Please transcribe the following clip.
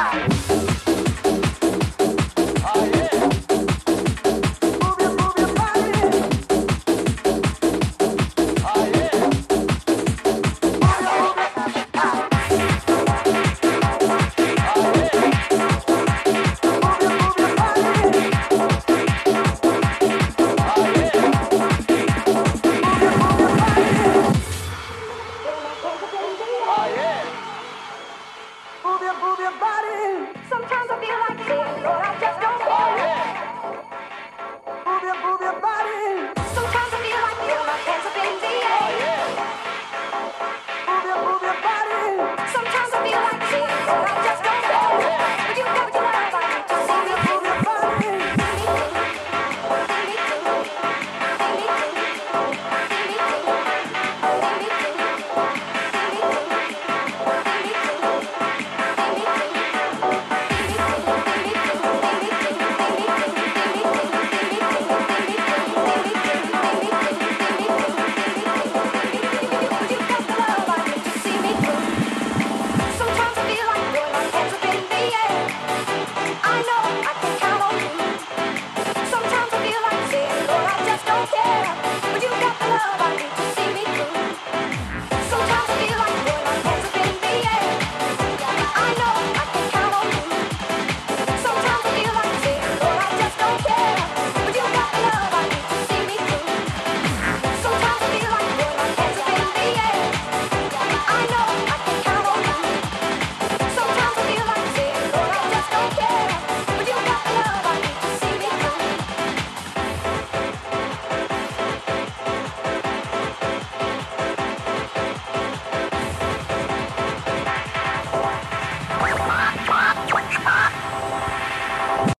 啊